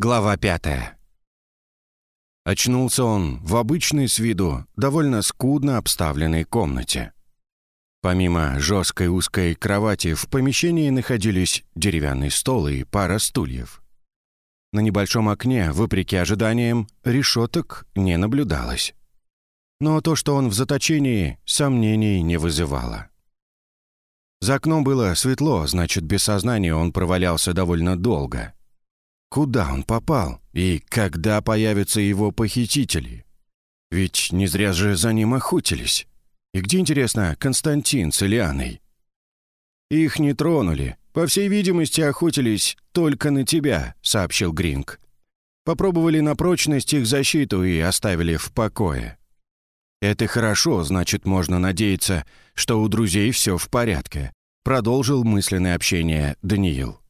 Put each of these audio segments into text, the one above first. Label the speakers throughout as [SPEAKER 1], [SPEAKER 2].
[SPEAKER 1] Глава пятая. Очнулся он в обычной с виду, довольно скудно обставленной комнате. Помимо жесткой узкой кровати в помещении находились деревянный стол и пара стульев. На небольшом окне, вопреки ожиданиям, решеток не наблюдалось. Но то, что он в заточении, сомнений не вызывало. За окном было светло, значит, без сознания он провалялся довольно долго — Куда он попал? И когда появятся его похитители? Ведь не зря же за ним охотились. И где, интересно, Константин с Ильяной? «Их не тронули. По всей видимости, охотились только на тебя», — сообщил Гринг. «Попробовали на прочность их защиту и оставили в покое». «Это хорошо, значит, можно надеяться, что у друзей все в порядке», — продолжил мысленное общение Даниил.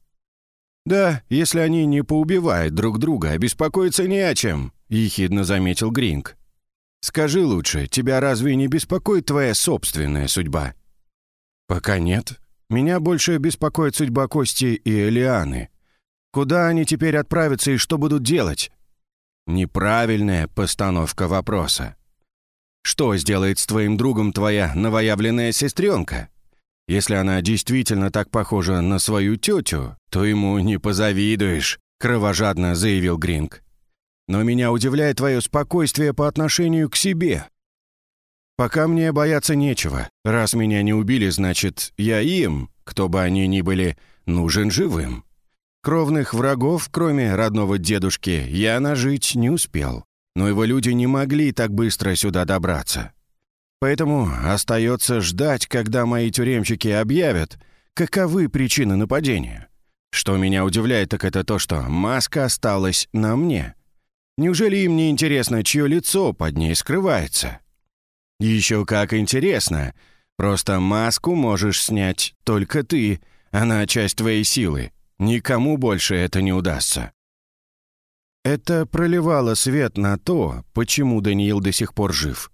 [SPEAKER 1] «Да, если они не поубивают друг друга, беспокоиться не о чем», — ехидно заметил Гринг. «Скажи лучше, тебя разве не беспокоит твоя собственная судьба?» «Пока нет. Меня больше беспокоит судьба Кости и Элианы. Куда они теперь отправятся и что будут делать?» Неправильная постановка вопроса. «Что сделает с твоим другом твоя новоявленная сестренка?» Если она действительно так похожа на свою тетю, то ему не позавидуешь», — кровожадно заявил Гринг. «Но меня удивляет твое спокойствие по отношению к себе. Пока мне бояться нечего. Раз меня не убили, значит, я им, кто бы они ни были, нужен живым. Кровных врагов, кроме родного дедушки, я нажить не успел. Но его люди не могли так быстро сюда добраться. Поэтому остается ждать, когда мои тюремщики объявят, каковы причины нападения. Что меня удивляет, так это то, что маска осталась на мне. Неужели им не интересно, чье лицо под ней скрывается? Еще как интересно. Просто маску можешь снять только ты, она часть твоей силы. Никому больше это не удастся. Это проливало свет на то, почему Даниил до сих пор жив.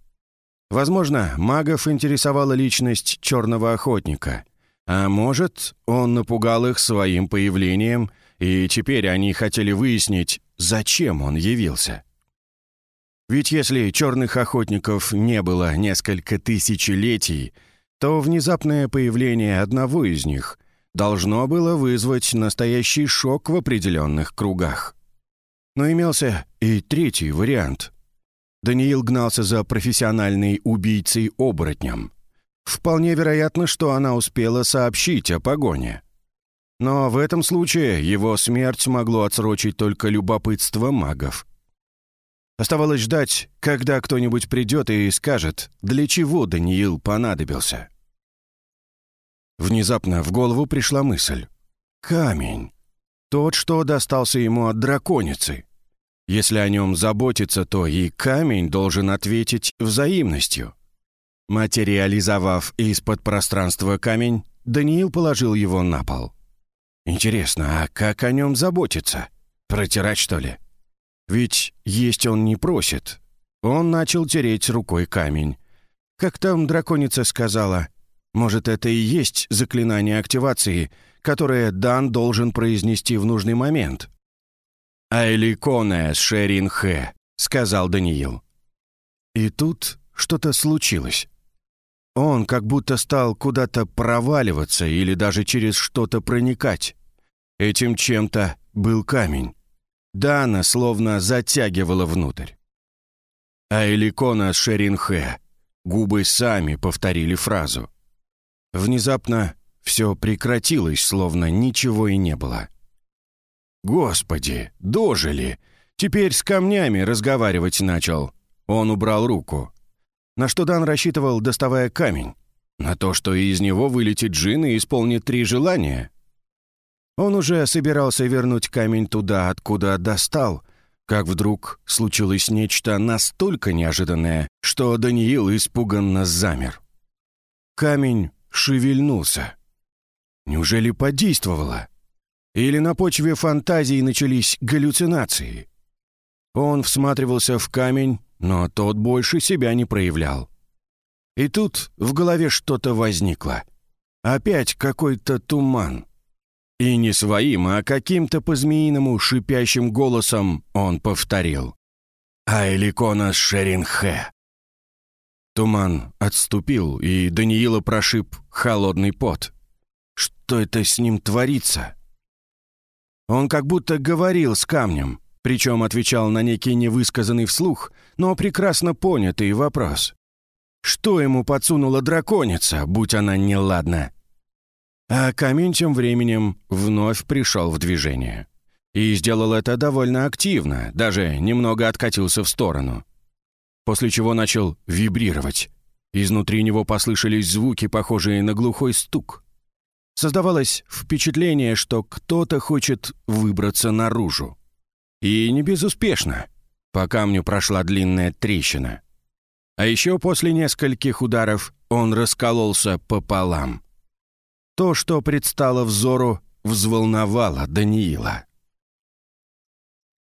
[SPEAKER 1] Возможно, магов интересовала личность черного охотника. А может, он напугал их своим появлением, и теперь они хотели выяснить, зачем он явился. Ведь если черных охотников не было несколько тысячелетий, то внезапное появление одного из них должно было вызвать настоящий шок в определенных кругах. Но имелся и третий вариант. Даниил гнался за профессиональной убийцей-оборотнем. Вполне вероятно, что она успела сообщить о погоне. Но в этом случае его смерть могло отсрочить только любопытство магов. Оставалось ждать, когда кто-нибудь придет и скажет, для чего Даниил понадобился. Внезапно в голову пришла мысль. Камень. Тот, что достался ему от драконицы. Если о нем заботиться, то и камень должен ответить взаимностью. Материализовав из-под пространства камень, Даниил положил его на пол. Интересно, а как о нем заботиться? Протирать, что ли? Ведь есть он не просит. Он начал тереть рукой камень. Как там драконица сказала, может, это и есть заклинание активации, которое Дан должен произнести в нужный момент? «Айликоне Шерин Хэ», — сказал Даниил. И тут что-то случилось. Он как будто стал куда-то проваливаться или даже через что-то проникать. Этим чем-то был камень. Дана словно затягивала внутрь. «Айликона Шеринхэ». Губы сами повторили фразу. Внезапно все прекратилось, словно ничего и не было. Господи, дожили! Теперь с камнями разговаривать начал. Он убрал руку. На что Дан рассчитывал, доставая камень? На то, что из него вылетит джин и исполнит три желания? Он уже собирался вернуть камень туда, откуда достал, как вдруг случилось нечто настолько неожиданное, что Даниил испуганно замер. Камень шевельнулся. Неужели подействовало? Или на почве фантазии начались галлюцинации? Он всматривался в камень, но тот больше себя не проявлял. И тут в голове что-то возникло. Опять какой-то туман. И не своим, а каким-то по-змеиному шипящим голосом он повторил. «Айликона Шеринхе». Туман отступил, и Даниила прошиб холодный пот. Что это с ним творится? Он как будто говорил с камнем, причем отвечал на некий невысказанный вслух, но прекрасно понятый вопрос. Что ему подсунула драконица, будь она неладна? А камень тем временем вновь пришел в движение. И сделал это довольно активно, даже немного откатился в сторону. После чего начал вибрировать. Изнутри него послышались звуки, похожие на глухой стук. Создавалось впечатление, что кто-то хочет выбраться наружу. И не безуспешно. По камню прошла длинная трещина. А еще после нескольких ударов он раскололся пополам. То, что предстало взору, взволновало Даниила.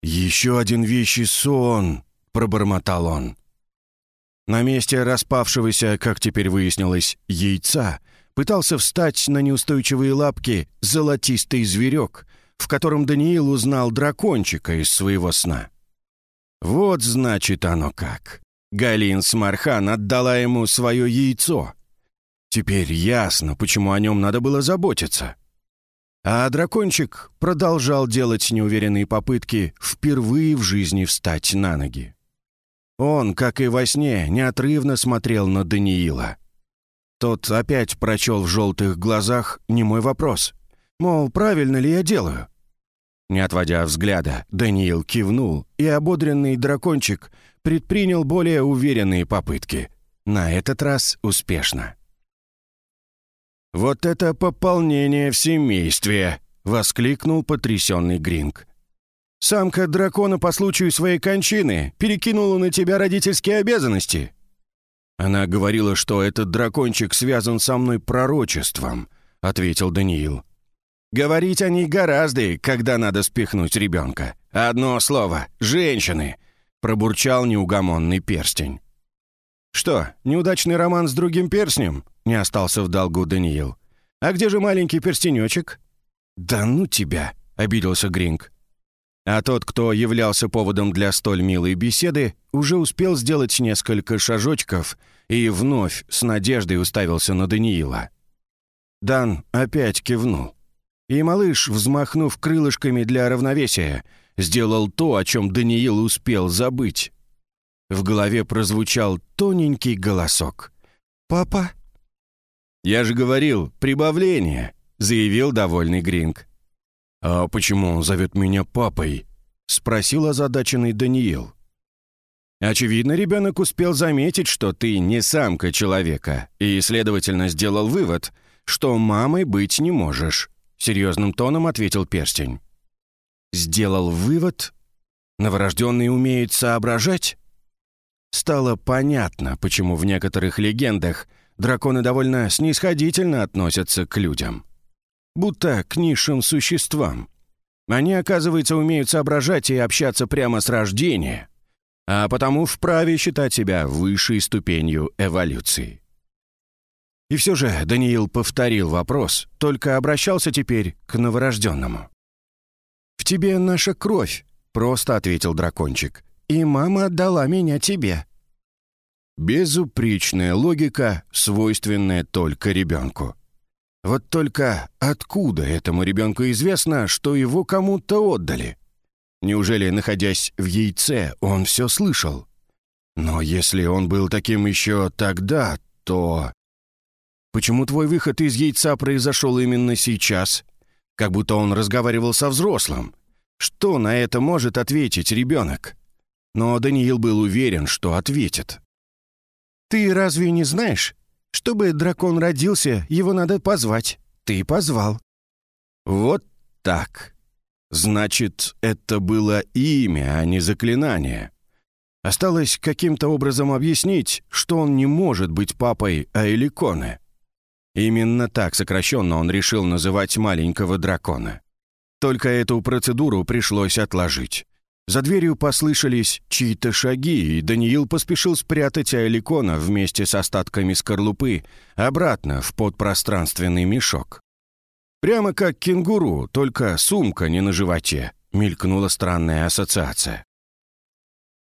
[SPEAKER 1] «Еще один вещий сон», — пробормотал он. На месте распавшегося, как теперь выяснилось, яйца — пытался встать на неустойчивые лапки золотистый зверек, в котором Даниил узнал дракончика из своего сна. Вот значит оно как. Галин Смархан отдала ему свое яйцо. Теперь ясно, почему о нем надо было заботиться. А дракончик продолжал делать неуверенные попытки впервые в жизни встать на ноги. Он, как и во сне, неотрывно смотрел на Даниила. Тот опять прочел в желтых глазах немой вопрос. Мол, правильно ли я делаю? Не отводя взгляда, Даниил кивнул, и ободренный дракончик предпринял более уверенные попытки. На этот раз успешно. «Вот это пополнение в семействе!» — воскликнул потрясенный Гринг. «Самка дракона по случаю своей кончины перекинула на тебя родительские обязанности. «Она говорила, что этот дракончик связан со мной пророчеством», — ответил Даниил. «Говорить о ней гораздо, когда надо спихнуть ребенка. Одно слово — женщины», — пробурчал неугомонный перстень. «Что, неудачный роман с другим перстнем?» — не остался в долгу Даниил. «А где же маленький перстенечек?» «Да ну тебя!» — обиделся Гринг. А тот, кто являлся поводом для столь милой беседы, уже успел сделать несколько шажочков и вновь с надеждой уставился на Даниила. Дан опять кивнул. И малыш, взмахнув крылышками для равновесия, сделал то, о чем Даниил успел забыть. В голове прозвучал тоненький голосок. «Папа?» «Я же говорил, прибавление», — заявил довольный Гринг. «А почему он зовет меня папой?» — спросил озадаченный Даниил. «Очевидно, ребенок успел заметить, что ты не самка человека, и, следовательно, сделал вывод, что мамой быть не можешь», — серьезным тоном ответил перстень. «Сделал вывод? Новорожденный умеет соображать?» Стало понятно, почему в некоторых легендах драконы довольно снисходительно относятся к людям будто к низшим существам. Они, оказывается, умеют соображать и общаться прямо с рождения, а потому вправе считать себя высшей ступенью эволюции. И все же Даниил повторил вопрос, только обращался теперь к новорожденному. «В тебе наша кровь», — просто ответил дракончик, «и мама отдала меня тебе». Безупречная логика, свойственная только ребенку. Вот только откуда этому ребенку известно, что его кому-то отдали? Неужели, находясь в яйце, он все слышал? Но если он был таким еще тогда, то... Почему твой выход из яйца произошел именно сейчас? Как будто он разговаривал со взрослым. Что на это может ответить ребенок? Но Даниил был уверен, что ответит. «Ты разве не знаешь, чтобы дракон родился, его надо позвать. Ты позвал». «Вот так. Значит, это было имя, а не заклинание. Осталось каким-то образом объяснить, что он не может быть папой Аэликоны. Именно так сокращенно он решил называть маленького дракона. Только эту процедуру пришлось отложить. За дверью послышались чьи-то шаги, и Даниил поспешил спрятать Айликона вместе с остатками скорлупы обратно в подпространственный мешок. Прямо как кенгуру, только сумка не на животе», — мелькнула странная ассоциация.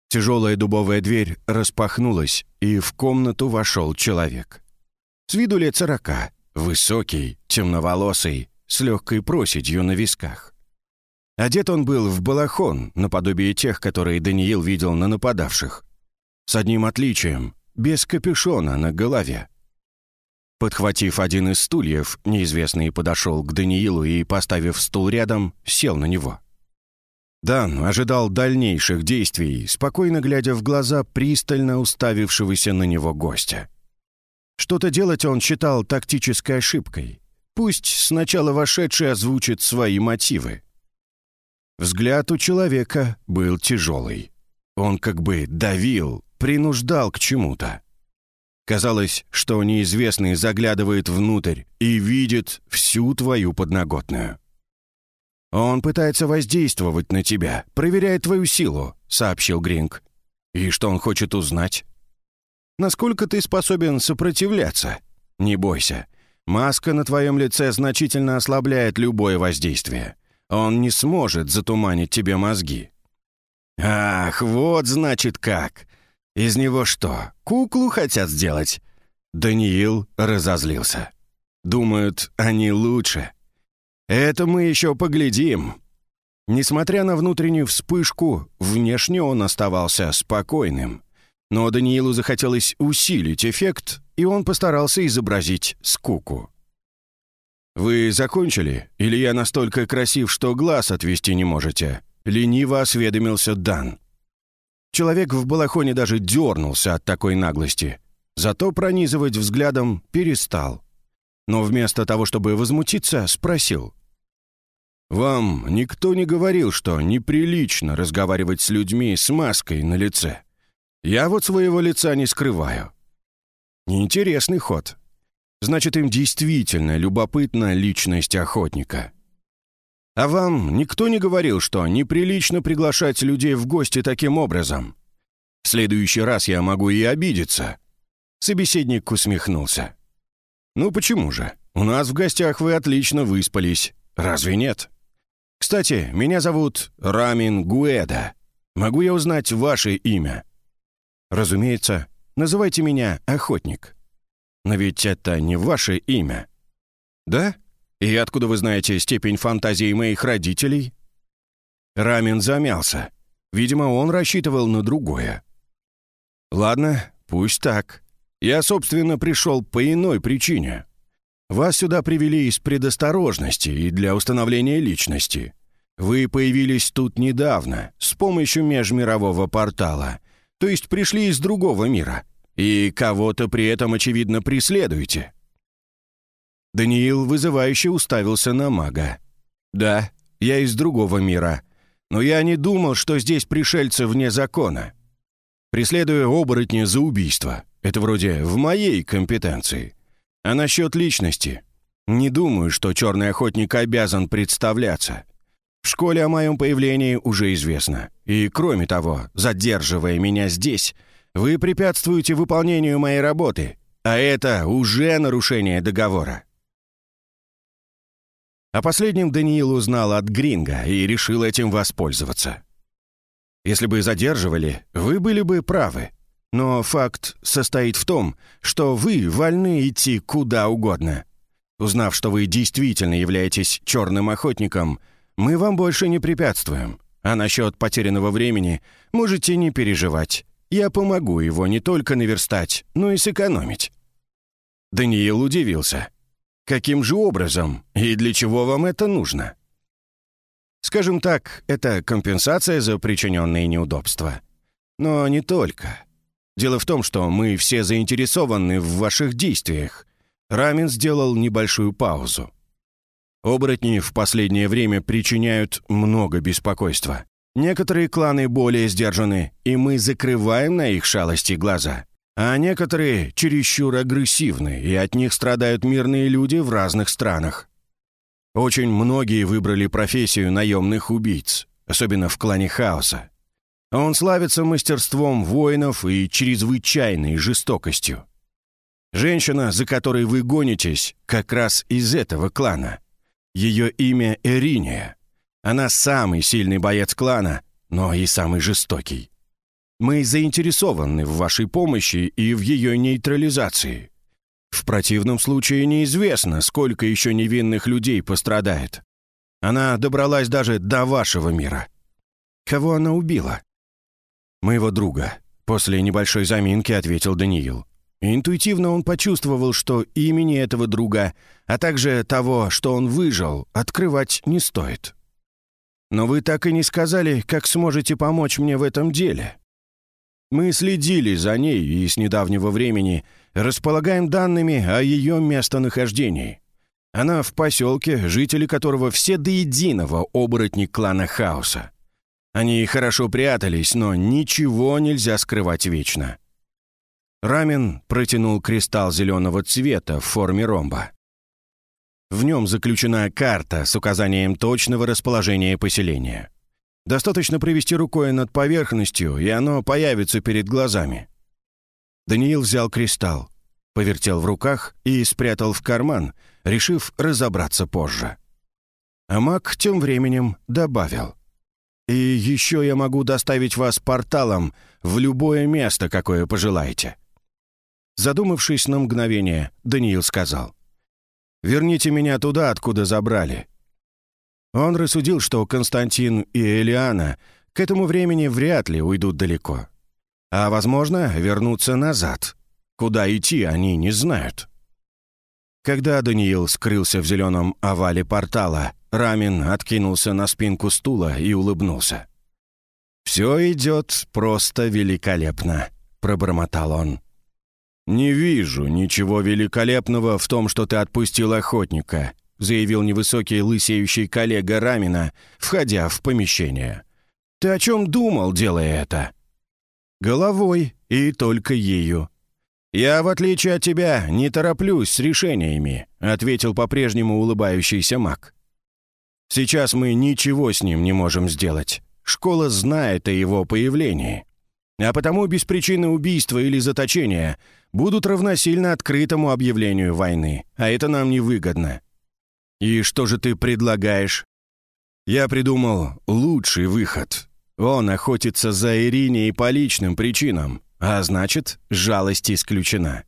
[SPEAKER 1] Тяжелая дубовая дверь распахнулась, и в комнату вошел человек. С виду лет сорока, высокий, темноволосый, с легкой проседью на висках. Одет он был в балахон, наподобие тех, которые Даниил видел на нападавших. С одним отличием — без капюшона на голове. Подхватив один из стульев, неизвестный подошел к Даниилу и, поставив стул рядом, сел на него. Дан ожидал дальнейших действий, спокойно глядя в глаза пристально уставившегося на него гостя. Что-то делать он считал тактической ошибкой. Пусть сначала вошедший озвучит свои мотивы. Взгляд у человека был тяжелый. Он как бы давил, принуждал к чему-то. Казалось, что неизвестный заглядывает внутрь и видит всю твою подноготную. «Он пытается воздействовать на тебя, проверяет твою силу», — сообщил Гринг. «И что он хочет узнать?» «Насколько ты способен сопротивляться? Не бойся. Маска на твоем лице значительно ослабляет любое воздействие. Он не сможет затуманить тебе мозги». «Ах, вот значит как! Из него что, куклу хотят сделать?» Даниил разозлился. «Думают, они лучше. Это мы еще поглядим». Несмотря на внутреннюю вспышку, внешне он оставался спокойным. Но Даниилу захотелось усилить эффект, и он постарался изобразить скуку. «Вы закончили? Или я настолько красив, что глаз отвести не можете?» Лениво осведомился Дан. Человек в балахоне даже дернулся от такой наглости. Зато пронизывать взглядом перестал. Но вместо того, чтобы возмутиться, спросил. «Вам никто не говорил, что неприлично разговаривать с людьми с маской на лице? Я вот своего лица не скрываю». Интересный ход. Значит, им действительно любопытна личность охотника. А вам никто не говорил, что неприлично приглашать людей в гости таким образом? В следующий раз я могу и обидеться». Собеседник усмехнулся. «Ну почему же? У нас в гостях вы отлично выспались. Разве нет? Кстати, меня зовут Рамин Гуэда. Могу я узнать ваше имя?» «Разумеется. Называйте меня Охотник. Но ведь это не ваше имя». «Да? И откуда вы знаете степень фантазии моих родителей?» Рамин замялся. Видимо, он рассчитывал на другое. «Ладно, пусть так. Я, собственно, пришел по иной причине. Вас сюда привели из предосторожности и для установления личности. Вы появились тут недавно, с помощью межмирового портала, то есть пришли из другого мира, и кого-то при этом, очевидно, преследуете. Даниил вызывающе уставился на мага. «Да, я из другого мира. Но я не думал, что здесь пришельцы вне закона. Преследую оборотня за убийство. Это вроде в моей компетенции. А насчет личности? Не думаю, что черный охотник обязан представляться. В школе о моем появлении уже известно. И кроме того, задерживая меня здесь, вы препятствуете выполнению моей работы, а это уже нарушение договора. О последнем Даниил узнал от Гринга и решил этим воспользоваться. Если бы задерживали, вы были бы правы. Но факт состоит в том, что вы вольны идти куда угодно. Узнав, что вы действительно являетесь черным охотником, мы вам больше не препятствуем. А насчет потерянного времени можете не переживать. Я помогу его не только наверстать, но и сэкономить». Даниил удивился. Каким же образом и для чего вам это нужно? Скажем так, это компенсация за причиненные неудобства. Но не только. Дело в том, что мы все заинтересованы в ваших действиях. Рамин сделал небольшую паузу. Оборотни в последнее время причиняют много беспокойства. Некоторые кланы более сдержаны, и мы закрываем на их шалости глаза а некоторые чересчур агрессивны, и от них страдают мирные люди в разных странах. Очень многие выбрали профессию наемных убийц, особенно в клане Хаоса. Он славится мастерством воинов и чрезвычайной жестокостью. Женщина, за которой вы гонитесь, как раз из этого клана. Ее имя Эриния. Она самый сильный боец клана, но и самый жестокий. Мы заинтересованы в вашей помощи и в ее нейтрализации. В противном случае неизвестно, сколько еще невинных людей пострадает. Она добралась даже до вашего мира. Кого она убила? Моего друга. После небольшой заминки ответил Даниил. Интуитивно он почувствовал, что имени этого друга, а также того, что он выжил, открывать не стоит. Но вы так и не сказали, как сможете помочь мне в этом деле. Мы следили за ней и с недавнего времени располагаем данными о ее местонахождении. Она в поселке, жители которого все до единого оборотни клана Хаоса. Они хорошо прятались, но ничего нельзя скрывать вечно. Рамен протянул кристалл зеленого цвета в форме ромба. В нем заключена карта с указанием точного расположения поселения. Достаточно провести рукой над поверхностью, и оно появится перед глазами. Даниил взял кристалл, повертел в руках и спрятал в карман, решив разобраться позже. А маг тем временем добавил. «И еще я могу доставить вас порталом в любое место, какое пожелаете». Задумавшись на мгновение, Даниил сказал. «Верните меня туда, откуда забрали. Он рассудил, что Константин и Элиана к этому времени вряд ли уйдут далеко. А, возможно, вернутся назад. Куда идти, они не знают. Когда Даниил скрылся в зеленом овале портала, Рамин откинулся на спинку стула и улыбнулся. «Все идет просто великолепно», — пробормотал он. «Не вижу ничего великолепного в том, что ты отпустил охотника», заявил невысокий лысеющий коллега Рамина, входя в помещение. «Ты о чем думал, делая это?» «Головой, и только ею». «Я, в отличие от тебя, не тороплюсь с решениями», ответил по-прежнему улыбающийся маг. «Сейчас мы ничего с ним не можем сделать. Школа знает о его появлении. А потому без причины убийства или заточения будут равносильно открытому объявлению войны, а это нам невыгодно. «И что же ты предлагаешь?» «Я придумал лучший выход. Он охотится за Ириней по личным причинам, а значит, жалость исключена.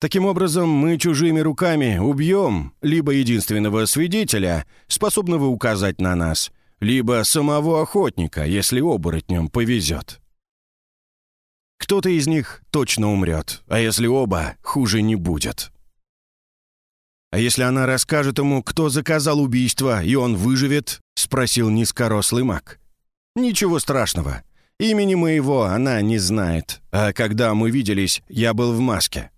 [SPEAKER 1] Таким образом, мы чужими руками убьем либо единственного свидетеля, способного указать на нас, либо самого охотника, если оборотням повезет. Кто-то из них точно умрет, а если оба, хуже не будет. «А если она расскажет ему, кто заказал убийство, и он выживет?» — спросил низкорослый маг. «Ничего страшного. Имени моего она не знает. А когда мы виделись, я был в маске.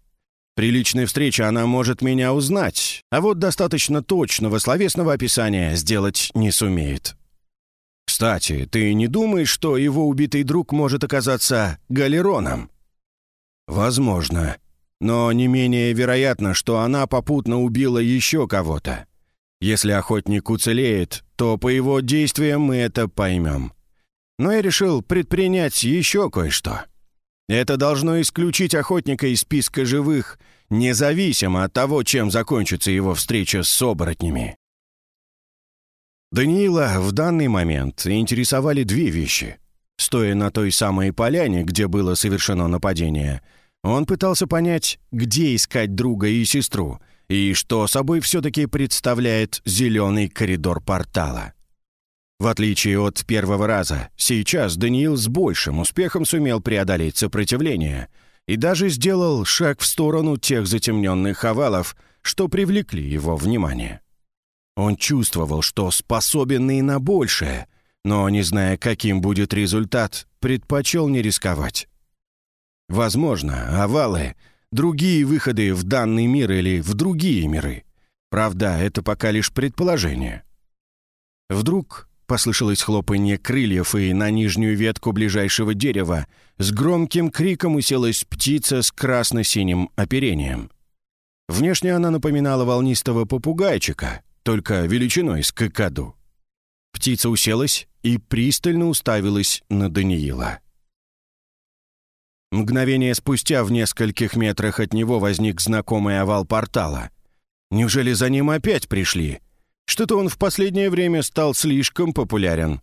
[SPEAKER 1] При личной встрече она может меня узнать, а вот достаточно точного словесного описания сделать не сумеет. Кстати, ты не думаешь, что его убитый друг может оказаться галероном?» «Возможно», но не менее вероятно, что она попутно убила еще кого-то. Если охотник уцелеет, то по его действиям мы это поймем. Но я решил предпринять еще кое-что. Это должно исключить охотника из списка живых, независимо от того, чем закончится его встреча с оборотнями. Даниила в данный момент интересовали две вещи. Стоя на той самой поляне, где было совершено нападение — он пытался понять, где искать друга и сестру, и что собой все-таки представляет зеленый коридор портала. В отличие от первого раза, сейчас Даниил с большим успехом сумел преодолеть сопротивление и даже сделал шаг в сторону тех затемненных овалов, что привлекли его внимание. Он чувствовал, что способен и на большее, но, не зная, каким будет результат, предпочел не рисковать. Возможно, овалы — другие выходы в данный мир или в другие миры. Правда, это пока лишь предположение. Вдруг послышалось хлопанье крыльев, и на нижнюю ветку ближайшего дерева с громким криком уселась птица с красно-синим оперением. Внешне она напоминала волнистого попугайчика, только величиной с кокоду. Птица уселась и пристально уставилась на Даниила. Мгновение спустя в нескольких метрах от него возник знакомый овал портала. Неужели за ним опять пришли? Что-то он в последнее время стал слишком популярен.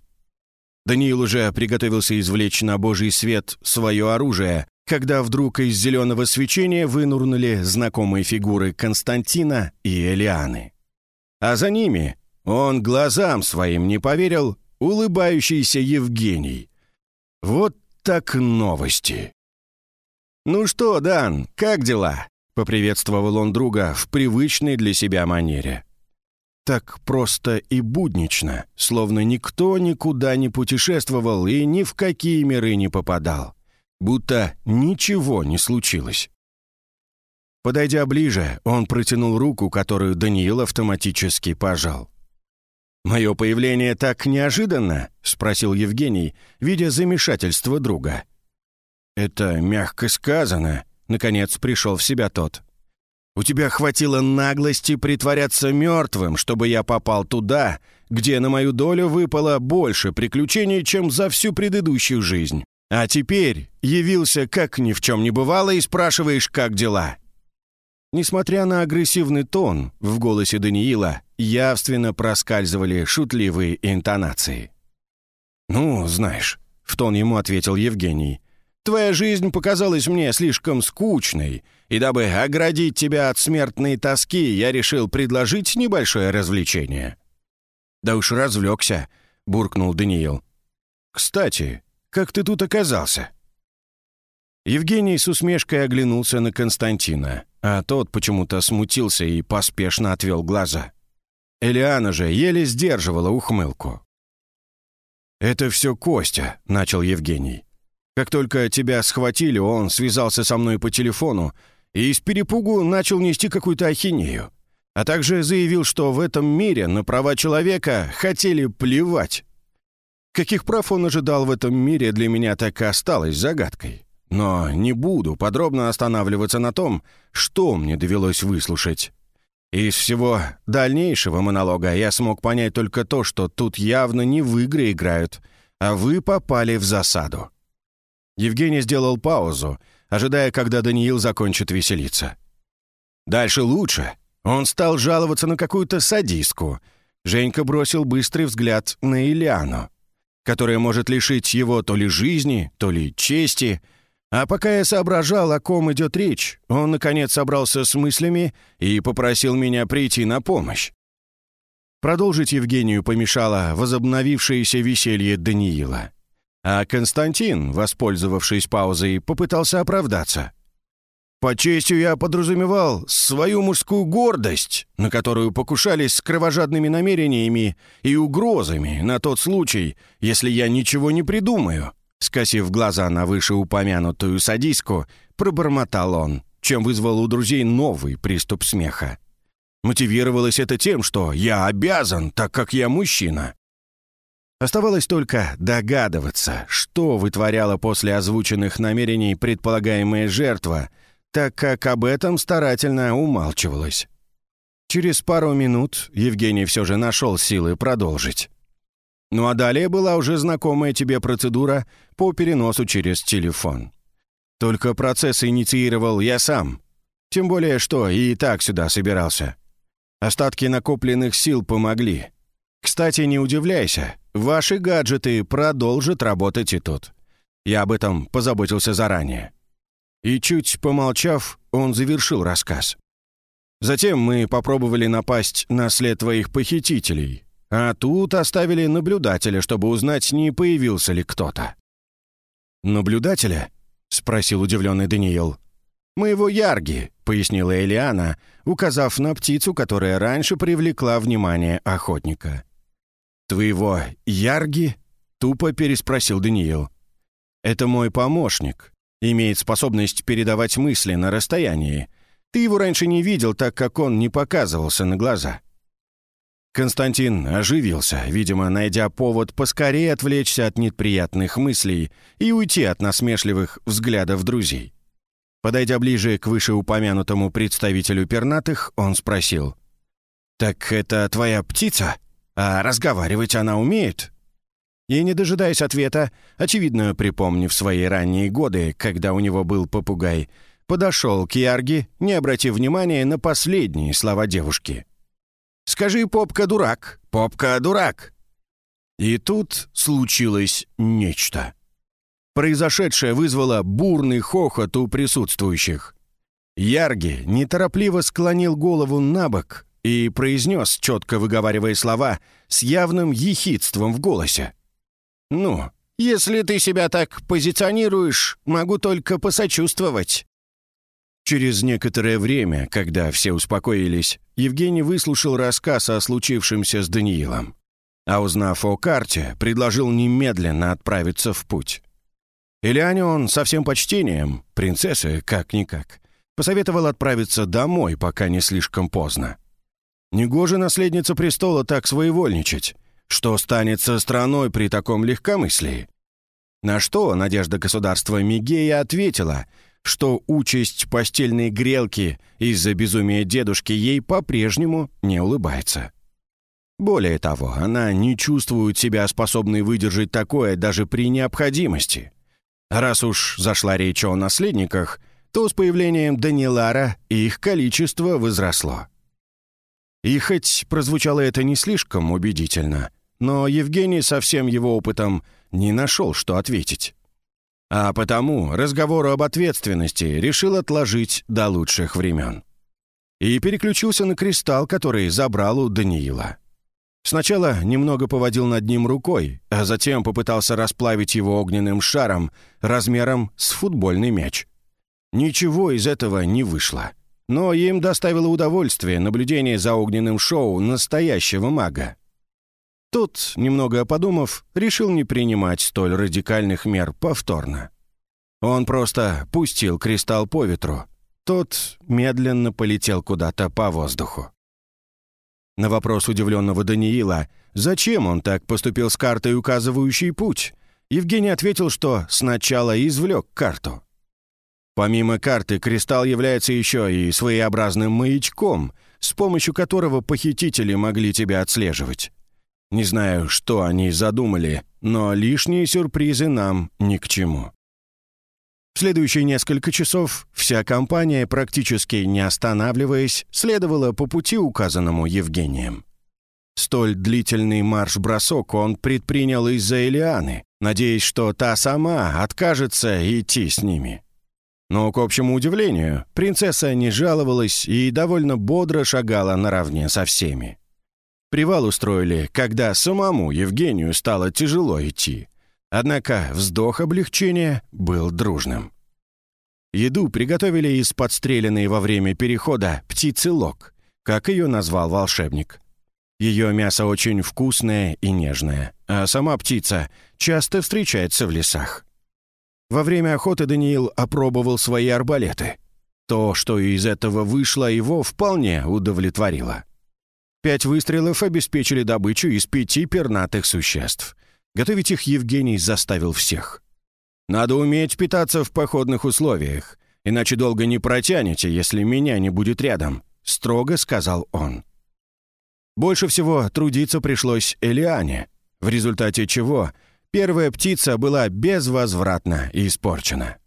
[SPEAKER 1] Даниил уже приготовился извлечь на божий свет свое оружие, когда вдруг из зеленого свечения вынурнули знакомые фигуры Константина и Элианы. А за ними, он глазам своим не поверил, улыбающийся Евгений. Вот так новости. «Ну что, Дан, как дела?» — поприветствовал он друга в привычной для себя манере. Так просто и буднично, словно никто никуда не путешествовал и ни в какие миры не попадал. Будто ничего не случилось. Подойдя ближе, он протянул руку, которую Даниил автоматически пожал. «Мое появление так неожиданно?» — спросил Евгений, видя замешательство друга. «Это мягко сказано», — наконец пришел в себя тот. «У тебя хватило наглости притворяться мертвым, чтобы я попал туда, где на мою долю выпало больше приключений, чем за всю предыдущую жизнь. А теперь явился, как ни в чем не бывало, и спрашиваешь, как дела. Несмотря на агрессивный тон, в голосе Даниила явственно проскальзывали шутливые интонации. «Ну, знаешь», — в тон ему ответил Евгений, «твоя жизнь показалась мне слишком скучной, и дабы оградить тебя от смертной тоски, я решил предложить небольшое развлечение». «Да уж развлекся», — буркнул Даниил. «Кстати, как ты тут оказался?» Евгений с усмешкой оглянулся на Константина, а тот почему-то смутился и поспешно отвел глаза. Элиана же еле сдерживала ухмылку. «Это все Костя», — начал Евгений. «Как только тебя схватили, он связался со мной по телефону и из перепугу начал нести какую-то ахинею, а также заявил, что в этом мире на права человека хотели плевать. Каких прав он ожидал в этом мире, для меня так и осталось загадкой. Но не буду подробно останавливаться на том, что мне довелось выслушать. Из всего дальнейшего монолога я смог понять только то, что тут явно не в игры играют, а вы попали в засаду. Евгений сделал паузу, ожидая, когда Даниил закончит веселиться. Дальше лучше. Он стал жаловаться на какую-то садистку. Женька бросил быстрый взгляд на Ильяну, которая может лишить его то ли жизни, то ли чести — а пока я соображал, о ком идет речь, он, наконец, собрался с мыслями и попросил меня прийти на помощь. Продолжить Евгению помешало возобновившееся веселье Даниила. А Константин, воспользовавшись паузой, попытался оправдаться. «По честью я подразумевал свою мужскую гордость, на которую покушались с кровожадными намерениями и угрозами на тот случай, если я ничего не придумаю. Скосив глаза на вышеупомянутую садистку, пробормотал он, чем вызвал у друзей новый приступ смеха. Мотивировалось это тем, что я обязан, так как я мужчина. Оставалось только догадываться, что вытворяла после озвученных намерений предполагаемая жертва, так как об этом старательно умалчивалось. Через пару минут Евгений все же нашел силы продолжить. Ну а далее была уже знакомая тебе процедура по переносу через телефон. Только процесс инициировал я сам. Тем более, что и так сюда собирался. Остатки накопленных сил помогли. Кстати, не удивляйся, ваши гаджеты продолжат работать и тут. Я об этом позаботился заранее. И чуть помолчав, он завершил рассказ. Затем мы попробовали напасть на след твоих похитителей, а тут оставили наблюдателя, чтобы узнать, не появился ли кто-то. «Наблюдателя?» — спросил удивленный Даниил. «Моего Ярги», — пояснила Элиана, указав на птицу, которая раньше привлекла внимание охотника. «Твоего Ярги?» — тупо переспросил Даниил. «Это мой помощник. Имеет способность передавать мысли на расстоянии. Ты его раньше не видел, так как он не показывался на глаза». Константин оживился, видимо, найдя повод поскорее отвлечься от неприятных мыслей и уйти от насмешливых взглядов друзей. Подойдя ближе к вышеупомянутому представителю пернатых, он спросил. «Так это твоя птица? А разговаривать она умеет?» И, не дожидаясь ответа, очевидно припомнив свои ранние годы, когда у него был попугай, подошел к Ярге, не обратив внимания на последние слова девушки. Скажи, попка дурак, попка дурак!» И тут случилось нечто. Произошедшее вызвало бурный хохот у присутствующих. Ярги неторопливо склонил голову на бок и произнес, четко выговаривая слова, с явным ехидством в голосе. «Ну, если ты себя так позиционируешь, могу только посочувствовать». Через некоторое время, когда все успокоились, Евгений выслушал рассказ о случившемся с Даниилом. А узнав о карте, предложил немедленно отправиться в путь. Ильяне он со всем почтением, принцессы как-никак, посоветовал отправиться домой, пока не слишком поздно. Негоже наследница престола так своевольничать. Что станет со страной при таком легкомыслии? На что надежда государства Мигея ответила, что участь постельной грелки из-за безумия дедушки ей по-прежнему не улыбается. Более того, она не чувствует себя способной выдержать такое даже при необходимости. Раз уж зашла речь о наследниках, то с появлением Данилара их количество возросло. И хоть прозвучало это не слишком убедительно, но Евгений со всем его опытом не нашел, что ответить. А потому разговору об ответственности решил отложить до лучших времен. И переключился на кристалл, который забрал у Даниила. Сначала немного поводил над ним рукой, а затем попытался расплавить его огненным шаром размером с футбольный мяч. Ничего из этого не вышло. Но им доставило удовольствие наблюдение за огненным шоу настоящего мага. Тот, немного подумав, решил не принимать столь радикальных мер повторно. Он просто пустил кристалл по ветру. Тот медленно полетел куда-то по воздуху. На вопрос удивленного Даниила, зачем он так поступил с картой, указывающей путь, Евгений ответил, что сначала извлек карту. Помимо карты, кристалл является еще и своеобразным маячком, с помощью которого похитители могли тебя отслеживать. Не знаю, что они задумали, но лишние сюрпризы нам ни к чему. В следующие несколько часов вся компания, практически не останавливаясь, следовала по пути, указанному Евгением. Столь длительный марш-бросок он предпринял из-за Элианы, надеясь, что та сама откажется идти с ними. Но, к общему удивлению, принцесса не жаловалась и довольно бодро шагала наравне со всеми. Привал устроили, когда самому Евгению стало тяжело идти. Однако вздох облегчения был дружным. Еду приготовили из подстреленной во время перехода птицы лок, как ее назвал волшебник. Ее мясо очень вкусное и нежное, а сама птица часто встречается в лесах. Во время охоты Даниил опробовал свои арбалеты. То, что из этого вышло, его вполне удовлетворило. Пять выстрелов обеспечили добычу из пяти пернатых существ. Готовить их Евгений заставил всех. «Надо уметь питаться в походных условиях, иначе долго не протянете, если меня не будет рядом», — строго сказал он. Больше всего трудиться пришлось Элиане, в результате чего Первая птица была безвозвратно испорчена.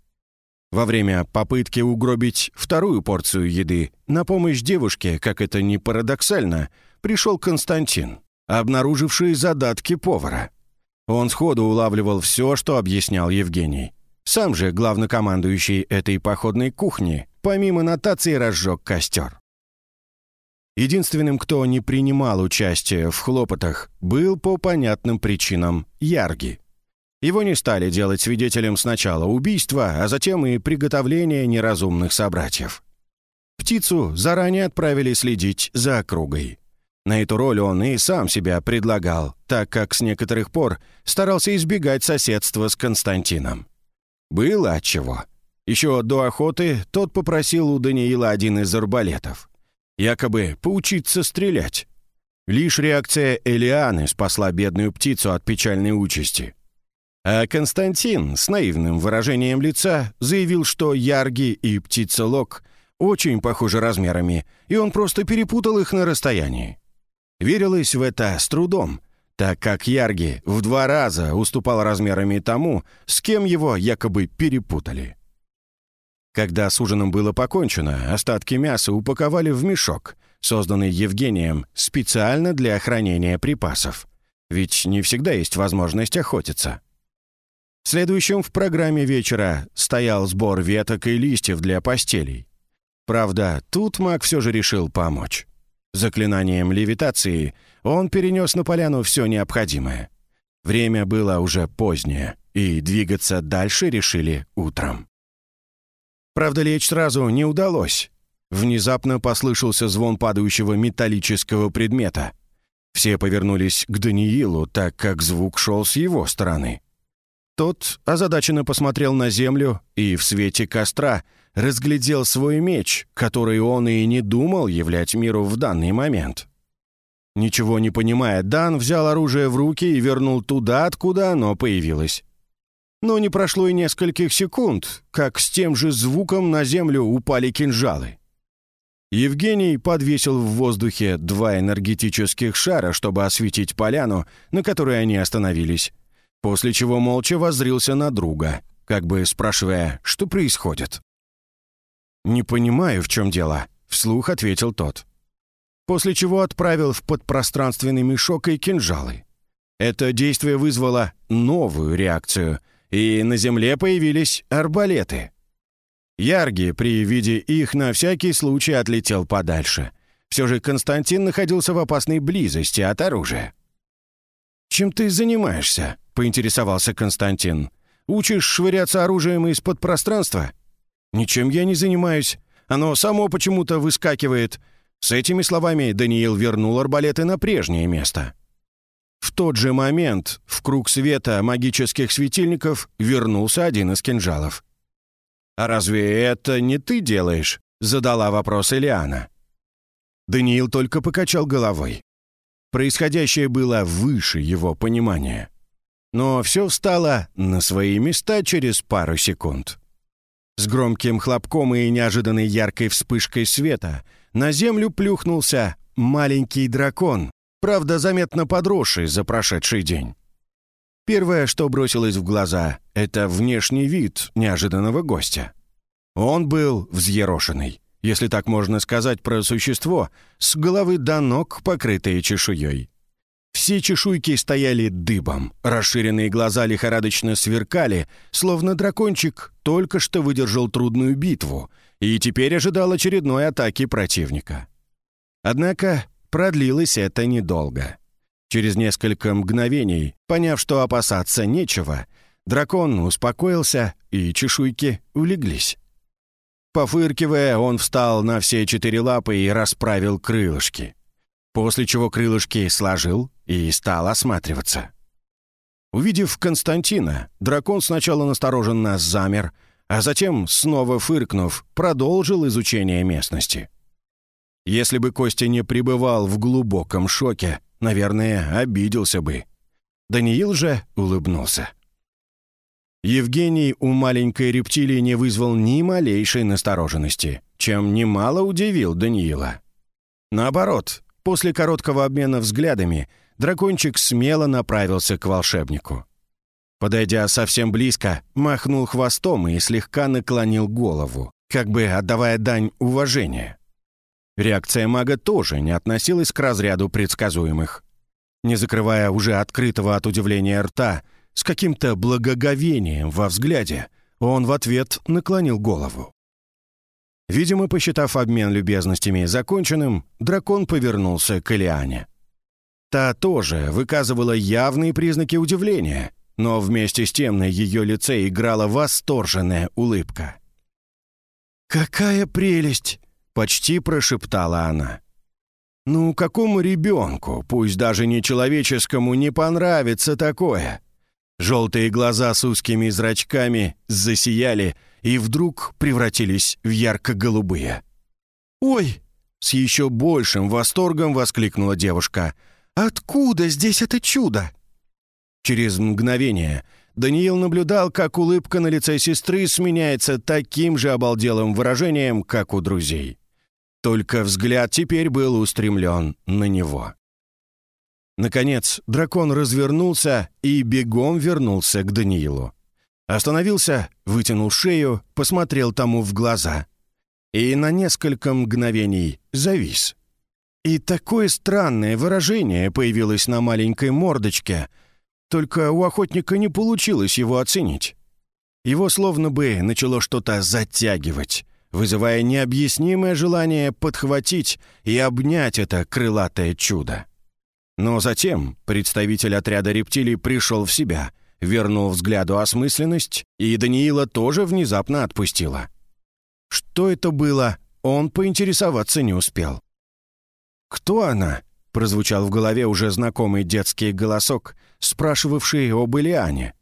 [SPEAKER 1] Во время попытки угробить вторую порцию еды на помощь девушке, как это ни парадоксально, пришел Константин, обнаруживший задатки повара. Он сходу улавливал все, что объяснял Евгений. Сам же главнокомандующий этой походной кухни, помимо нотации, разжег костер. Единственным, кто не принимал участие в хлопотах, был по понятным причинам Ярги. Его не стали делать свидетелем сначала убийства, а затем и приготовления неразумных собратьев. Птицу заранее отправили следить за округой. На эту роль он и сам себя предлагал, так как с некоторых пор старался избегать соседства с Константином. Было отчего. Еще до охоты тот попросил у Даниила один из арбалетов якобы поучиться стрелять. Лишь реакция Элианы спасла бедную птицу от печальной участи. А Константин с наивным выражением лица заявил, что Ярги и птица Лок очень похожи размерами, и он просто перепутал их на расстоянии. Верилось в это с трудом, так как Ярги в два раза уступал размерами тому, с кем его якобы перепутали. Когда с ужином было покончено, остатки мяса упаковали в мешок, созданный Евгением специально для хранения припасов. Ведь не всегда есть возможность охотиться. Следующим в программе вечера стоял сбор веток и листьев для постелей. Правда, тут маг все же решил помочь. Заклинанием левитации он перенес на поляну все необходимое. Время было уже позднее, и двигаться дальше решили утром. Правда, лечь сразу не удалось. Внезапно послышался звон падающего металлического предмета. Все повернулись к Даниилу, так как звук шел с его стороны. Тот озадаченно посмотрел на землю и в свете костра разглядел свой меч, который он и не думал являть миру в данный момент. Ничего не понимая, Дан взял оружие в руки и вернул туда, откуда оно появилось. Но не прошло и нескольких секунд, как с тем же звуком на землю упали кинжалы. Евгений подвесил в воздухе два энергетических шара, чтобы осветить поляну, на которой они остановились, после чего молча воззрился на друга, как бы спрашивая, что происходит. «Не понимаю, в чем дело», — вслух ответил тот. После чего отправил в подпространственный мешок и кинжалы. Это действие вызвало новую реакцию, и на земле появились арбалеты. Ярги при виде их на всякий случай отлетел подальше. Все же Константин находился в опасной близости от оружия. «Чем ты занимаешься?» — поинтересовался Константин. «Учишь швыряться оружием из-под пространства?» «Ничем я не занимаюсь. Оно само почему-то выскакивает». С этими словами Даниил вернул арбалеты на прежнее место. В тот же момент в круг света магических светильников вернулся один из кинжалов. «А разве это не ты делаешь?» — задала вопрос Элиана. Даниил только покачал головой. Происходящее было выше его понимания. Но все встало на свои места через пару секунд. С громким хлопком и неожиданной яркой вспышкой света на землю плюхнулся маленький дракон, правда, заметно подросший за прошедший день. Первое, что бросилось в глаза, это внешний вид неожиданного гостя. Он был взъерошенный, если так можно сказать про существо, с головы до ног, покрытые чешуей. Все чешуйки стояли дыбом, расширенные глаза лихорадочно сверкали, словно дракончик только что выдержал трудную битву и теперь ожидал очередной атаки противника. Однако продлилось это недолго. Через несколько мгновений, поняв, что опасаться нечего, дракон успокоился, и чешуйки улеглись. Пофыркивая, он встал на все четыре лапы и расправил крылышки после чего крылышки сложил и стал осматриваться. Увидев Константина, дракон сначала настороженно замер, а затем, снова фыркнув, продолжил изучение местности. Если бы Костя не пребывал в глубоком шоке, наверное, обиделся бы. Даниил же улыбнулся. Евгений у маленькой рептилии не вызвал ни малейшей настороженности, чем немало удивил Даниила. Наоборот, После короткого обмена взглядами дракончик смело направился к волшебнику. Подойдя совсем близко, махнул хвостом и слегка наклонил голову, как бы отдавая дань уважения. Реакция мага тоже не относилась к разряду предсказуемых. Не закрывая уже открытого от удивления рта, с каким-то благоговением во взгляде, он в ответ наклонил голову. Видимо, посчитав обмен любезностями законченным, дракон повернулся к Элиане. Та тоже выказывала явные признаки удивления, но вместе с тем на ее лице играла восторженная улыбка. «Какая прелесть!» — почти прошептала она. «Ну, какому ребенку, пусть даже не человеческому, не понравится такое?» Желтые глаза с узкими зрачками засияли и вдруг превратились в ярко-голубые. «Ой!» — с еще большим восторгом воскликнула девушка. «Откуда здесь это чудо?» Через мгновение Даниил наблюдал, как улыбка на лице сестры сменяется таким же обалделым выражением, как у друзей. Только взгляд теперь был устремлен на него. Наконец, дракон развернулся и бегом вернулся к Даниилу. Остановился, вытянул шею, посмотрел тому в глаза. И на несколько мгновений завис. И такое странное выражение появилось на маленькой мордочке, только у охотника не получилось его оценить. Его словно бы начало что-то затягивать, вызывая необъяснимое желание подхватить и обнять это крылатое чудо. Но затем представитель отряда рептилий пришел в себя, вернул взгляду осмысленность, и Даниила тоже внезапно отпустила. Что это было, он поинтересоваться не успел. «Кто она?» — прозвучал в голове уже знакомый детский голосок, спрашивавший об Илиане.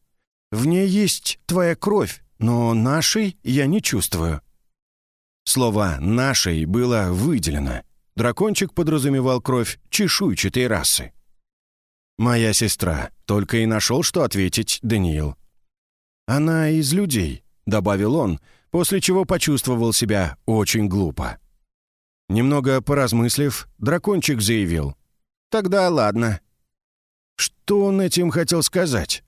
[SPEAKER 1] «В ней есть твоя кровь, но нашей я не чувствую». Слово «нашей» было выделено. Дракончик подразумевал кровь чешуйчатой расы. «Моя сестра», — только и нашел, что ответить Даниил. «Она из людей», — добавил он, после чего почувствовал себя очень глупо. Немного поразмыслив, дракончик заявил. «Тогда ладно». Что он этим хотел сказать?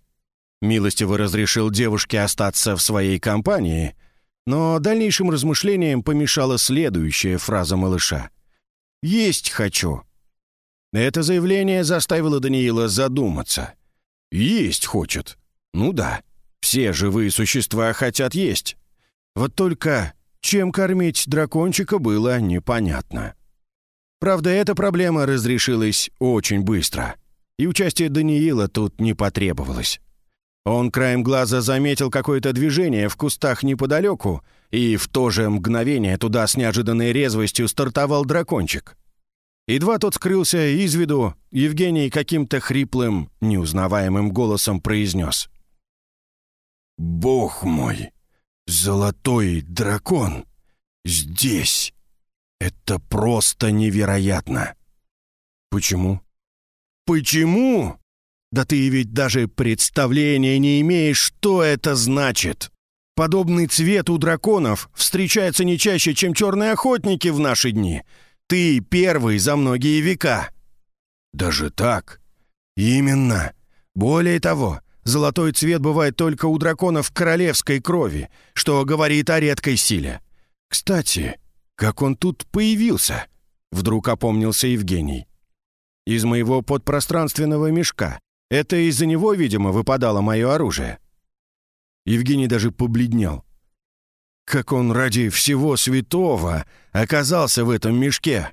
[SPEAKER 1] Милостиво разрешил девушке остаться в своей компании, но дальнейшим размышлениям помешала следующая фраза малыша. «Есть хочу». Это заявление заставило Даниила задуматься. «Есть хочет». Ну да, все живые существа хотят есть. Вот только чем кормить дракончика было непонятно. Правда, эта проблема разрешилась очень быстро, и участие Даниила тут не потребовалось. Он краем глаза заметил какое-то движение в кустах неподалеку, и в то же мгновение туда с неожиданной резвостью стартовал дракончик. Едва тот скрылся из виду, Евгений каким-то хриплым, неузнаваемым голосом произнес. «Бог мой! Золотой дракон! Здесь! Это просто невероятно!» «Почему?» «Почему? Да ты ведь даже представления не имеешь, что это значит!» Подобный цвет у драконов встречается не чаще, чем черные охотники в наши дни. Ты первый за многие века». «Даже так?» «Именно. Более того, Золотой цвет бывает только у драконов королевской крови, что говорит о редкой силе. Кстати, как он тут появился?» Вдруг опомнился Евгений. «Из моего подпространственного мешка. Это из-за него, видимо, выпадало мое оружие». Евгений даже побледнел. «Как он ради всего святого оказался в этом мешке?»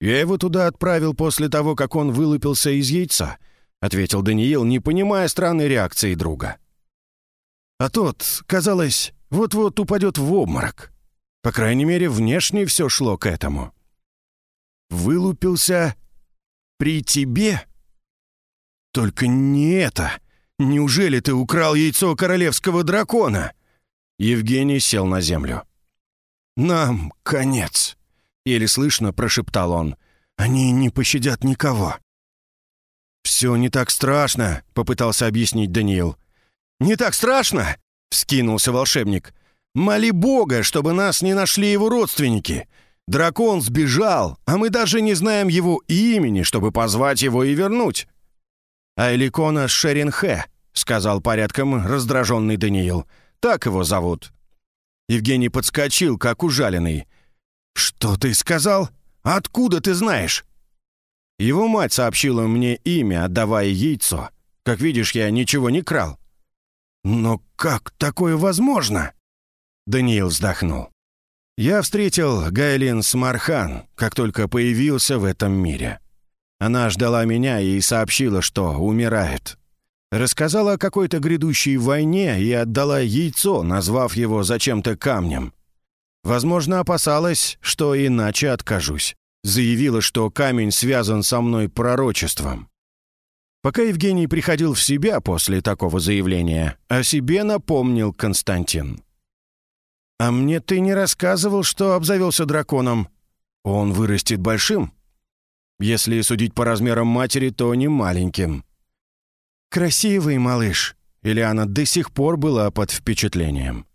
[SPEAKER 1] «Я его туда отправил после того, как он вылупился из яйца», — ответил Даниил, не понимая странной реакции друга. А тот, казалось, вот-вот упадет в обморок. По крайней мере, внешне все шло к этому. «Вылупился при тебе?» «Только не это! Неужели ты украл яйцо королевского дракона?» Евгений сел на землю. «Нам конец!» — еле слышно прошептал он. «Они не пощадят никого. «Все не так страшно», — попытался объяснить Даниил. «Не так страшно?» — вскинулся волшебник. «Моли Бога, чтобы нас не нашли его родственники. Дракон сбежал, а мы даже не знаем его имени, чтобы позвать его и вернуть». «Айликона Шеринхе», — сказал порядком раздраженный Даниил. «Так его зовут». Евгений подскочил, как ужаленный. «Что ты сказал? Откуда ты знаешь?» Его мать сообщила мне имя, отдавая яйцо. Как видишь, я ничего не крал». «Но как такое возможно?» Даниил вздохнул. «Я встретил Гайлин Смархан, как только появился в этом мире. Она ждала меня и сообщила, что умирает. Рассказала о какой-то грядущей войне и отдала яйцо, назвав его зачем-то камнем. Возможно, опасалась, что иначе откажусь заявила, что камень связан со мной пророчеством. Пока Евгений приходил в себя после такого заявления, о себе напомнил Константин. «А мне ты не рассказывал, что обзавелся драконом? Он вырастет большим? Если судить по размерам матери, то не маленьким». «Красивый малыш», — Ильяна до сих пор была под впечатлением.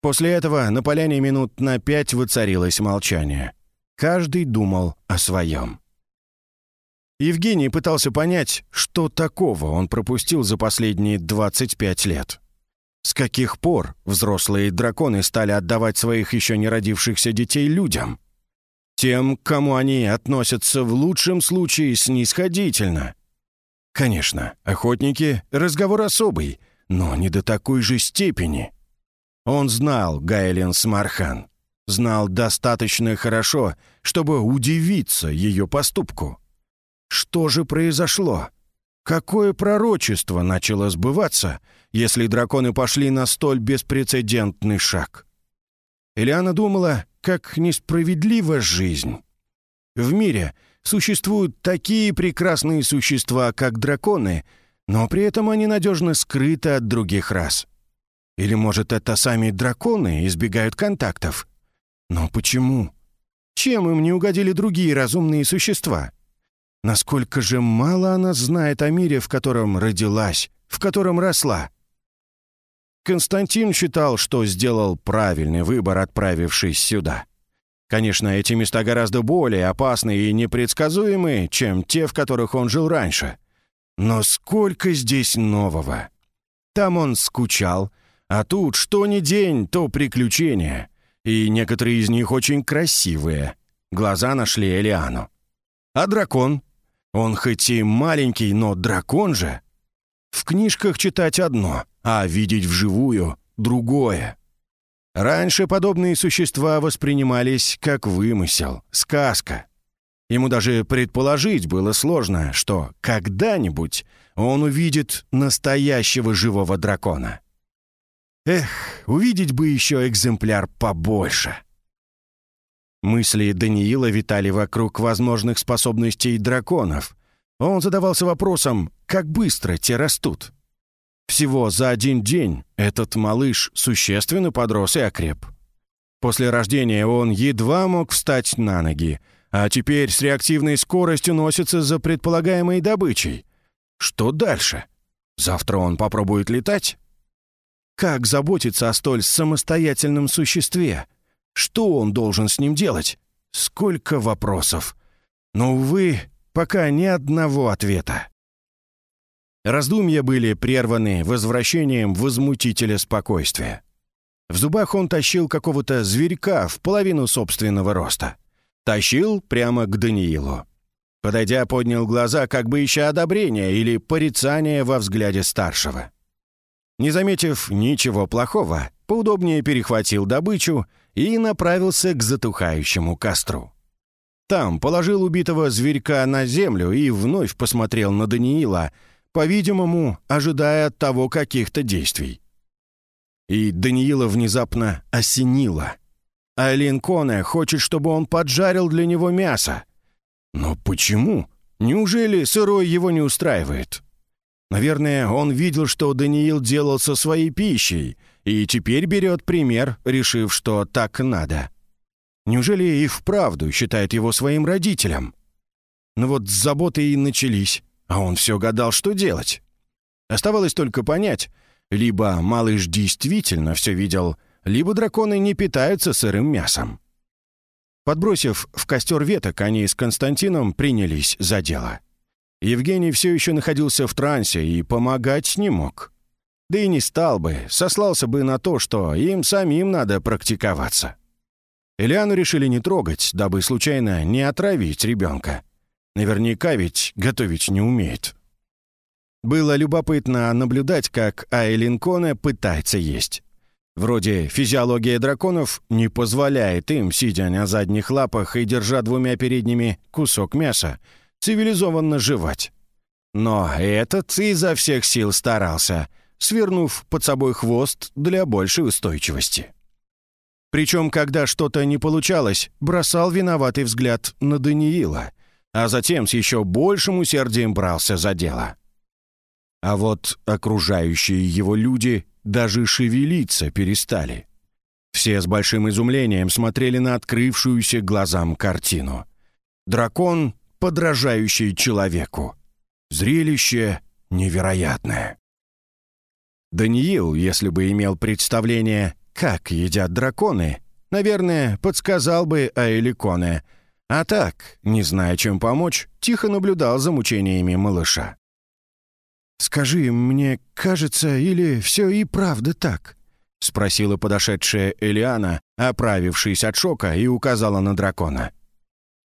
[SPEAKER 1] После этого на поляне минут на пять воцарилось молчание. Каждый думал о своем. Евгений пытался понять, что такого он пропустил за последние 25 лет. С каких пор взрослые драконы стали отдавать своих еще не родившихся детей людям? Тем, к кому они относятся в лучшем случае снисходительно. Конечно, охотники — разговор особый, но не до такой же степени. Он знал Гайлен Смархан, знал достаточно хорошо, чтобы удивиться ее поступку. Что же произошло? Какое пророчество начало сбываться, если драконы пошли на столь беспрецедентный шаг? Элиана думала, как несправедлива жизнь. В мире существуют такие прекрасные существа, как драконы, но при этом они надежно скрыты от других рас. Или, может, это сами драконы избегают контактов? Но почему? Чем им не угодили другие разумные существа? Насколько же мало она знает о мире, в котором родилась, в котором росла. Константин считал, что сделал правильный выбор, отправившись сюда. Конечно, эти места гораздо более опасны и непредсказуемы, чем те, в которых он жил раньше. Но сколько здесь нового! Там он скучал, а тут что ни день, то приключения. И некоторые из них очень красивые. Глаза нашли Элиану. А дракон? Он хоть и маленький, но дракон же. В книжках читать одно, а видеть вживую — другое. Раньше подобные существа воспринимались как вымысел, сказка. Ему даже предположить было сложно, что когда-нибудь он увидит настоящего живого дракона. Эх, увидеть бы еще экземпляр побольше. Мысли Даниила витали вокруг возможных способностей драконов. Он задавался вопросом, как быстро те растут. Всего за один день этот малыш существенно подрос и окреп. После рождения он едва мог встать на ноги, а теперь с реактивной скоростью носится за предполагаемой добычей. Что дальше? Завтра он попробует летать? Как заботиться о столь самостоятельном существе? Что он должен с ним делать? Сколько вопросов. Но, увы, пока ни одного ответа. Раздумья были прерваны возвращением возмутителя спокойствия. В зубах он тащил какого-то зверька в половину собственного роста. Тащил прямо к Даниилу. Подойдя, поднял глаза, как бы ища одобрения или порицания во взгляде старшего. Не заметив ничего плохого, поудобнее перехватил добычу и направился к затухающему костру. Там положил убитого зверька на землю и вновь посмотрел на Даниила, по-видимому, ожидая от того каких-то действий. И Даниила внезапно осенило. А Линконе хочет, чтобы он поджарил для него мясо. Но почему? Неужели сырой его не устраивает? Наверное, он видел, что Даниил делал со своей пищей, и теперь берет пример, решив, что так надо. Неужели и вправду считает его своим родителем? Но вот заботы и начались, а он все гадал, что делать. Оставалось только понять, либо малыш действительно все видел, либо драконы не питаются сырым мясом. Подбросив в костер веток, они с Константином принялись за дело. Евгений все еще находился в трансе и помогать не мог. Да и не стал бы, сослался бы на то, что им самим надо практиковаться. Элиану решили не трогать, дабы случайно не отравить ребенка. Наверняка ведь готовить не умеет. Было любопытно наблюдать, как Айлин Коне пытается есть. Вроде физиология драконов не позволяет им, сидя на задних лапах и держа двумя передними кусок мяса, цивилизованно жевать. Но этот изо всех сил старался, свернув под собой хвост для большей устойчивости. Причем, когда что-то не получалось, бросал виноватый взгляд на Даниила, а затем с еще большим усердием брался за дело. А вот окружающие его люди даже шевелиться перестали. Все с большим изумлением смотрели на открывшуюся глазам картину. Дракон, подражающий человеку. Зрелище невероятное. Даниил, если бы имел представление, как едят драконы, наверное, подсказал бы Аэликоне, а так, не зная, чем помочь, тихо наблюдал за мучениями малыша. «Скажи, мне кажется, или все и правда так?» — спросила подошедшая Элиана, оправившись от шока, и указала на дракона.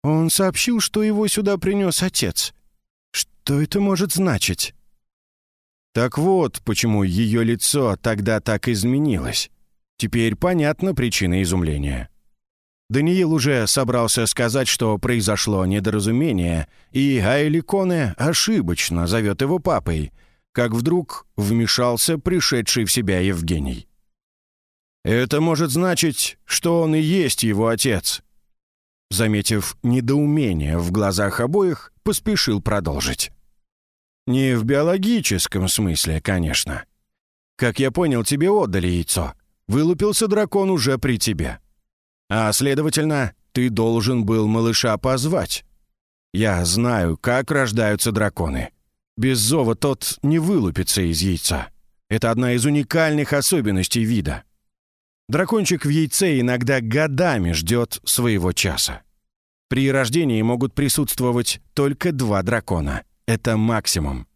[SPEAKER 1] Он сообщил, что его сюда принес отец. Что это может значить?» Так вот, почему ее лицо тогда так изменилось. Теперь понятна причина изумления. Даниил уже собрался сказать, что произошло недоразумение, и Айликоне ошибочно зовет его папой, как вдруг вмешался пришедший в себя Евгений. «Это может значить, что он и есть его отец». Заметив недоумение в глазах обоих, поспешил продолжить. Не в биологическом смысле, конечно. Как я понял, тебе отдали яйцо. Вылупился дракон уже при тебе. А, следовательно, ты должен был малыша позвать. Я знаю, как рождаются драконы. Без зова тот не вылупится из яйца. Это одна из уникальных особенностей вида. Дракончик в яйце иногда годами ждет своего часа. При рождении могут присутствовать только два дракона — это максимум.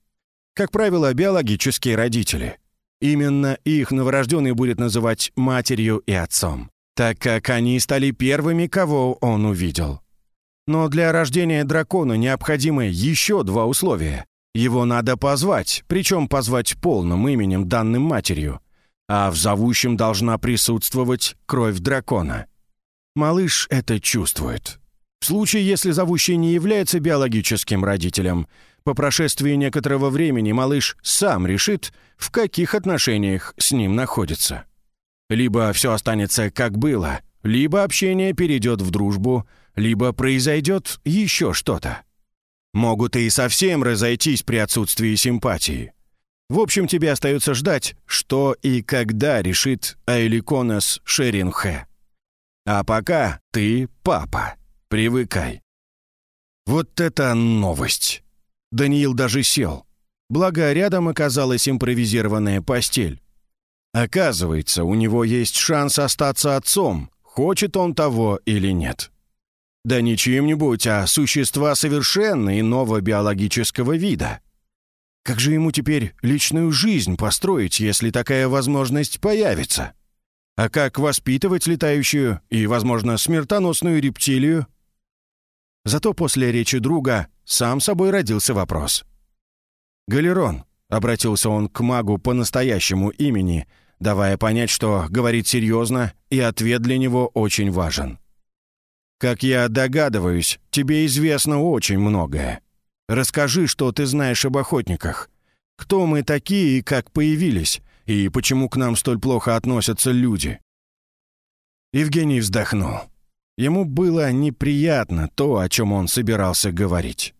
[SPEAKER 1] Как правило, биологические родители. Именно их новорожденный будет называть матерью и отцом, так как они стали первыми, кого он увидел. Но для рождения дракона необходимы еще два условия. Его надо позвать, причем позвать полным именем, данным матерью. А в зовущем должна присутствовать кровь дракона. Малыш это чувствует. В случае, если зовущий не является биологическим родителем, по прошествии некоторого времени малыш сам решит, в каких отношениях с ним находится. Либо все останется как было, либо общение перейдет в дружбу, либо произойдет еще что-то. Могут и совсем разойтись при отсутствии симпатии. В общем, тебе остается ждать, что и когда решит Айликонос Шеринхе. А пока ты папа. Привыкай. Вот это новость! Даниил даже сел. Благо, рядом оказалась импровизированная постель. Оказывается, у него есть шанс остаться отцом, хочет он того или нет. Да не чьим-нибудь, а существа совершенно иного биологического вида. Как же ему теперь личную жизнь построить, если такая возможность появится? А как воспитывать летающую и, возможно, смертоносную рептилию? Зато после речи друга сам собой родился вопрос. «Галерон», — обратился он к магу по настоящему имени, давая понять, что говорит серьезно, и ответ для него очень важен. «Как я догадываюсь, тебе известно очень многое. Расскажи, что ты знаешь об охотниках. Кто мы такие и как появились, и почему к нам столь плохо относятся люди?» Евгений вздохнул. Ему было неприятно то, о чем он собирался говорить.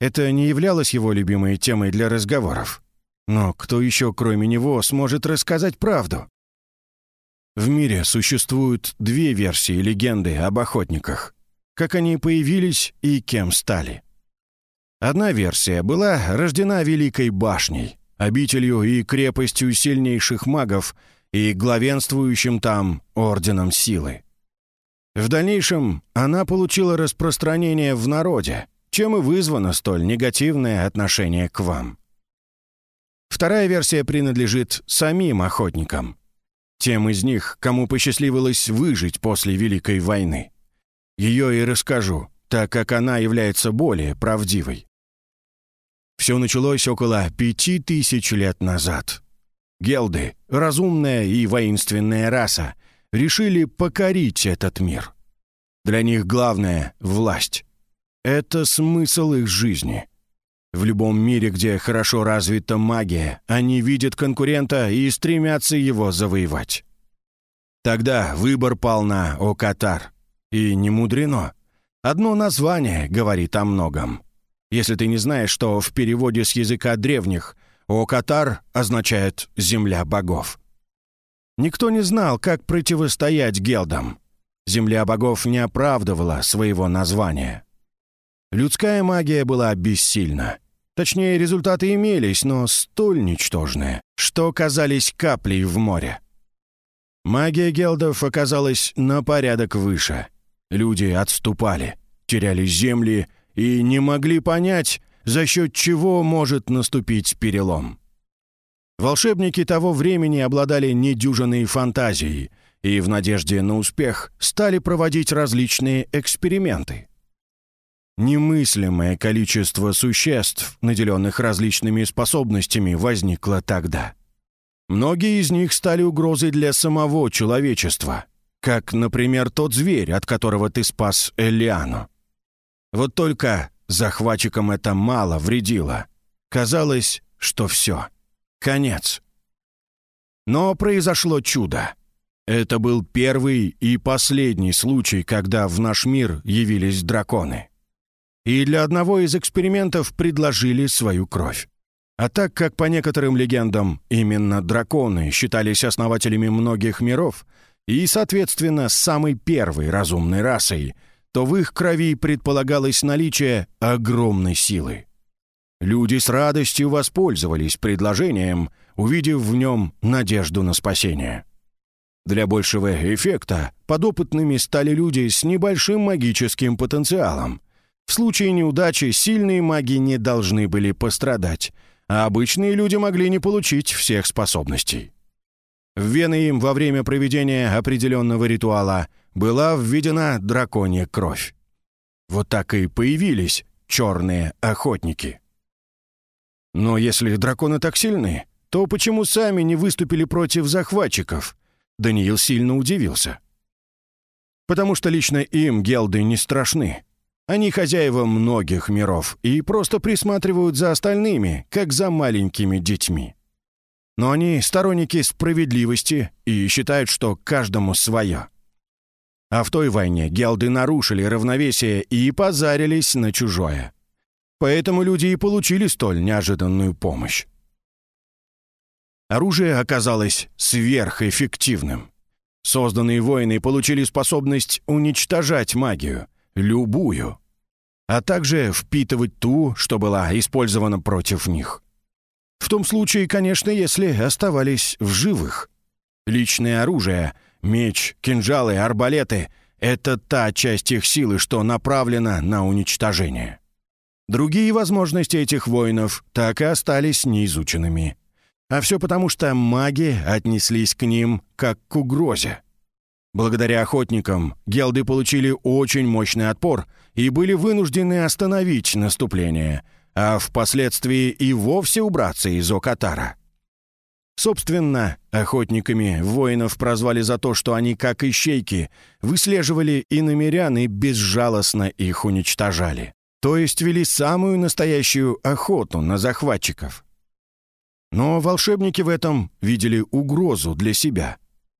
[SPEAKER 1] Это не являлось его любимой темой для разговоров. Но кто еще, кроме него, сможет рассказать правду? В мире существуют две версии легенды об охотниках. Как они появились и кем стали. Одна версия была рождена Великой Башней, обителью и крепостью сильнейших магов и главенствующим там Орденом Силы. В дальнейшем она получила распространение в народе, чем и вызвано столь негативное отношение к вам. Вторая версия принадлежит самим охотникам. Тем из них, кому посчастливилось выжить после Великой войны. Ее и расскажу, так как она является более правдивой. Все началось около пяти тысяч лет назад. Гелды, разумная и воинственная раса, решили покорить этот мир. Для них главное — власть. Это смысл их жизни. В любом мире, где хорошо развита магия, они видят конкурента и стремятся его завоевать. Тогда выбор пал на Окатар. И не мудрено. Одно название говорит о многом. Если ты не знаешь, что в переводе с языка древних Окатар означает «земля богов». Никто не знал, как противостоять гелдам. Земля богов не оправдывала своего названия. Людская магия была бессильна. Точнее, результаты имелись, но столь ничтожные, что казались каплей в море. Магия гелдов оказалась на порядок выше. Люди отступали, теряли земли и не могли понять, за счет чего может наступить перелом. Волшебники того времени обладали недюжинной фантазией и в надежде на успех стали проводить различные эксперименты. Немыслимое количество существ, наделенных различными способностями, возникло тогда. Многие из них стали угрозой для самого человечества, как, например, тот зверь, от которого ты спас Элиану. Вот только захватчикам это мало вредило. Казалось, что все. Конец. Но произошло чудо. Это был первый и последний случай, когда в наш мир явились драконы и для одного из экспериментов предложили свою кровь. А так как по некоторым легендам именно драконы считались основателями многих миров и, соответственно, самой первой разумной расой, то в их крови предполагалось наличие огромной силы. Люди с радостью воспользовались предложением, увидев в нем надежду на спасение. Для большего эффекта подопытными стали люди с небольшим магическим потенциалом, в случае неудачи сильные маги не должны были пострадать, а обычные люди могли не получить всех способностей. В вены им во время проведения определенного ритуала была введена драконья кровь. Вот так и появились черные охотники. Но если драконы так сильны, то почему сами не выступили против захватчиков? Даниил сильно удивился. Потому что лично им гелды не страшны. Они хозяева многих миров и просто присматривают за остальными, как за маленькими детьми. Но они сторонники справедливости и считают, что каждому свое. А в той войне гелды нарушили равновесие и позарились на чужое. Поэтому люди и получили столь неожиданную помощь. Оружие оказалось сверхэффективным. Созданные воины получили способность уничтожать магию, любую, а также впитывать ту, что была использована против них. В том случае, конечно, если оставались в живых. Личное оружие, меч, кинжалы, арбалеты — это та часть их силы, что направлена на уничтожение. Другие возможности этих воинов так и остались неизученными. А все потому, что маги отнеслись к ним как к угрозе. Благодаря охотникам гелды получили очень мощный отпор и были вынуждены остановить наступление, а впоследствии и вовсе убраться из Окатара. Собственно, охотниками воинов прозвали за то, что они, как ищейки, выслеживали иномерян и безжалостно их уничтожали. То есть вели самую настоящую охоту на захватчиков. Но волшебники в этом видели угрозу для себя.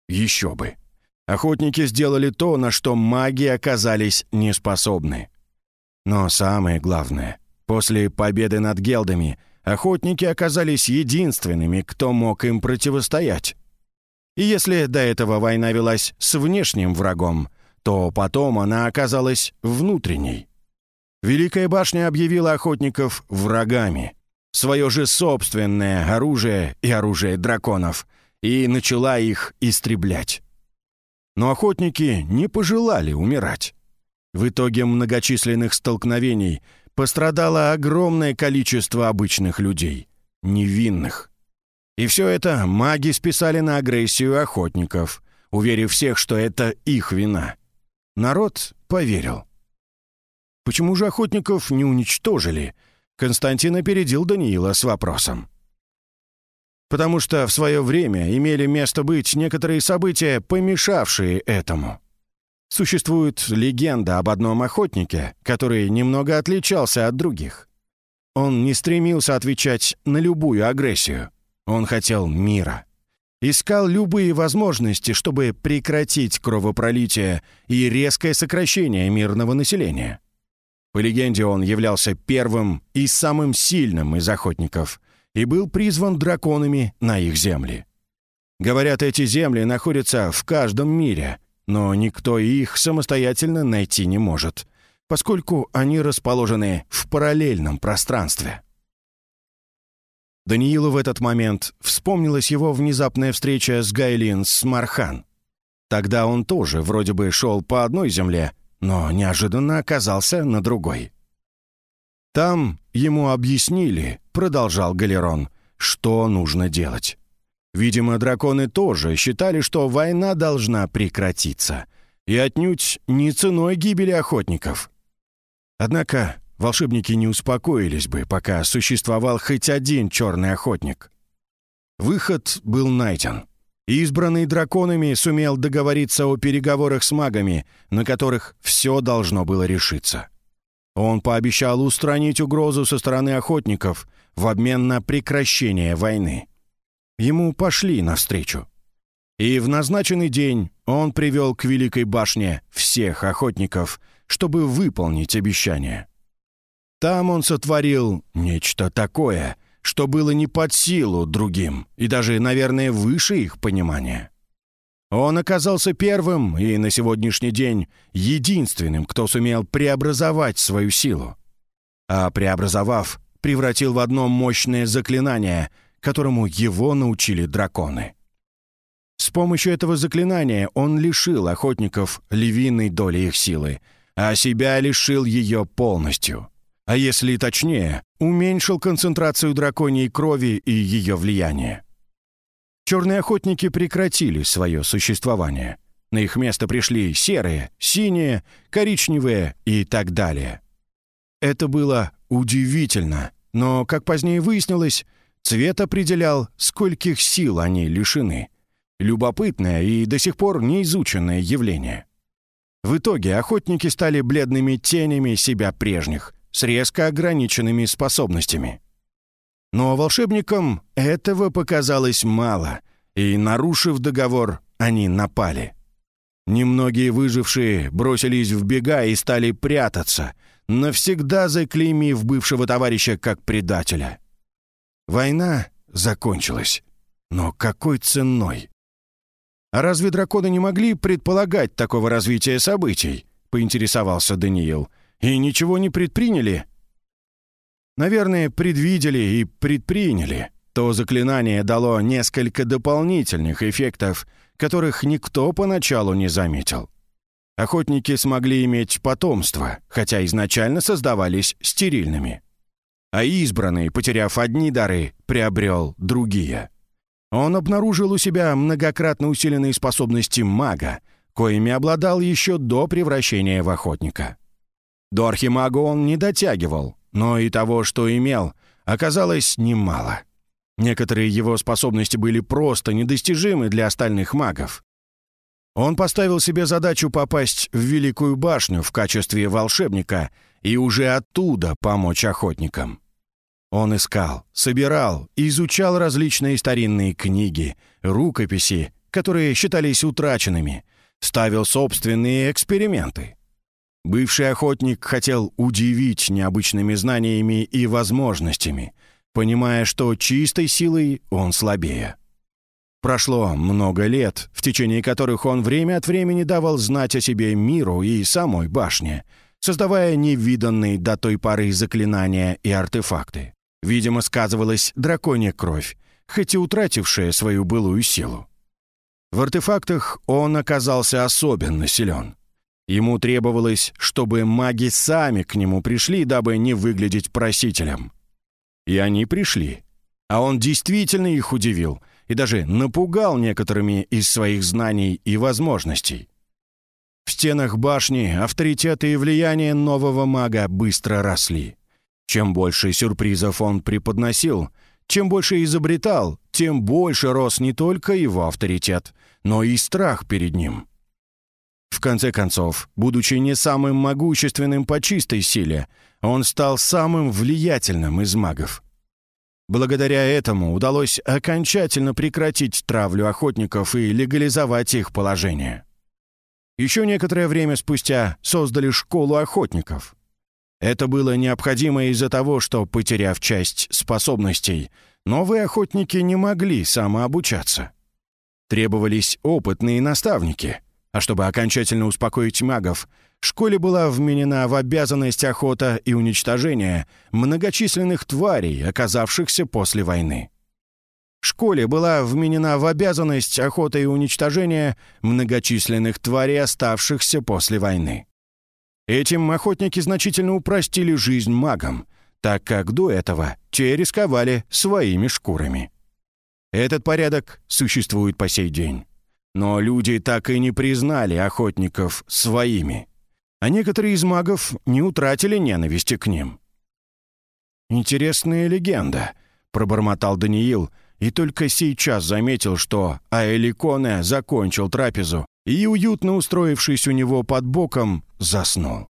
[SPEAKER 1] Еще бы. Охотники сделали то, на что маги оказались неспособны. Но самое главное, после победы над гелдами охотники оказались единственными, кто мог им противостоять. И если до этого война велась с внешним врагом, то потом она оказалась внутренней. Великая башня объявила охотников врагами, свое же собственное оружие и оружие драконов, и начала их истреблять. Но охотники не пожелали умирать. В итоге многочисленных столкновений пострадало огромное количество обычных людей, невинных. И все это маги списали на агрессию охотников, уверив всех, что это их вина. Народ поверил. Почему же охотников не уничтожили? Константин опередил Даниила с вопросом потому что в свое время имели место быть некоторые события, помешавшие этому. Существует легенда об одном охотнике, который немного отличался от других. Он не стремился отвечать на любую агрессию. Он хотел мира. Искал любые возможности, чтобы прекратить кровопролитие и резкое сокращение мирного населения. По легенде, он являлся первым и самым сильным из охотников — и был призван драконами на их земли. Говорят, эти земли находятся в каждом мире, но никто их самостоятельно найти не может, поскольку они расположены в параллельном пространстве. Даниилу в этот момент вспомнилась его внезапная встреча с Гайлин Смархан. Тогда он тоже вроде бы шел по одной земле, но неожиданно оказался на другой. Там ему объяснили, продолжал Галерон, что нужно делать. Видимо, драконы тоже считали, что война должна прекратиться. И отнюдь не ценой гибели охотников. Однако волшебники не успокоились бы, пока существовал хоть один черный охотник. Выход был найден. Избранный драконами сумел договориться о переговорах с магами, на которых все должно было решиться. Он пообещал устранить угрозу со стороны охотников в обмен на прекращение войны. Ему пошли навстречу. И в назначенный день он привел к Великой башне всех охотников, чтобы выполнить обещание. Там он сотворил нечто такое, что было не под силу другим и даже, наверное, выше их понимания. Он оказался первым и на сегодняшний день единственным, кто сумел преобразовать свою силу. А преобразовав, превратил в одно мощное заклинание, которому его научили драконы. С помощью этого заклинания он лишил охотников львиной доли их силы, а себя лишил ее полностью. А если точнее, уменьшил концентрацию драконьей крови и ее влияние. Черные охотники прекратили свое существование. На их место пришли серые, синие, коричневые и так далее. Это было удивительно, но, как позднее выяснилось, цвет определял, скольких сил они лишены. Любопытное и до сих пор неизученное явление. В итоге охотники стали бледными тенями себя прежних, с резко ограниченными способностями. Но волшебникам этого показалось мало, и, нарушив договор, они напали. Немногие выжившие бросились в бега и стали прятаться, навсегда заклеймив бывшего товарища как предателя. Война закончилась. Но какой ценой? «А разве драконы не могли предполагать такого развития событий?» — поинтересовался Даниил. «И ничего не предприняли?» Наверное, предвидели и предприняли. То заклинание дало несколько дополнительных эффектов, которых никто поначалу не заметил. Охотники смогли иметь потомство, хотя изначально создавались стерильными. А избранный, потеряв одни дары, приобрел другие. Он обнаружил у себя многократно усиленные способности мага, коими обладал еще до превращения в охотника. До архимага он не дотягивал, но и того, что имел, оказалось немало. Некоторые его способности были просто недостижимы для остальных магов. Он поставил себе задачу попасть в Великую башню в качестве волшебника и уже оттуда помочь охотникам. Он искал, собирал и изучал различные старинные книги, рукописи, которые считались утраченными, ставил собственные эксперименты. Бывший охотник хотел удивить необычными знаниями и возможностями, понимая, что чистой силой он слабее. Прошло много лет, в течение которых он время от времени давал знать о себе миру и самой башне, создавая невиданные до той поры заклинания и артефакты. Видимо, сказывалась драконья кровь, хоть и утратившая свою былую силу. В артефактах он оказался особенно силен. Ему требовалось, чтобы маги сами к нему пришли, дабы не выглядеть просителем. И они пришли. А он действительно их удивил и даже напугал некоторыми из своих знаний и возможностей. В стенах башни авторитеты и влияние нового мага быстро росли. Чем больше сюрпризов он преподносил, чем больше изобретал, тем больше рос не только его авторитет, но и страх перед ним. В конце концов, будучи не самым могущественным по чистой силе, он стал самым влиятельным из магов. Благодаря этому удалось окончательно прекратить травлю охотников и легализовать их положение. Еще некоторое время спустя создали школу охотников. Это было необходимо из-за того, что, потеряв часть способностей, новые охотники не могли самообучаться. Требовались опытные наставники — а чтобы окончательно успокоить магов, школе была вменена в обязанность охота и уничтожение многочисленных тварей, оказавшихся после войны. Школе была вменена в обязанность охота и уничтожение многочисленных тварей, оставшихся после войны. Этим охотники значительно упростили жизнь магам, так как до этого те рисковали своими шкурами. Этот порядок существует по сей день. Но люди так и не признали охотников своими. а некоторые из магов не утратили ненависти к ним. «Интересная легенда», — пробормотал Даниил, и только сейчас заметил, что Аэликоне закончил трапезу и, уютно устроившись у него под боком, заснул.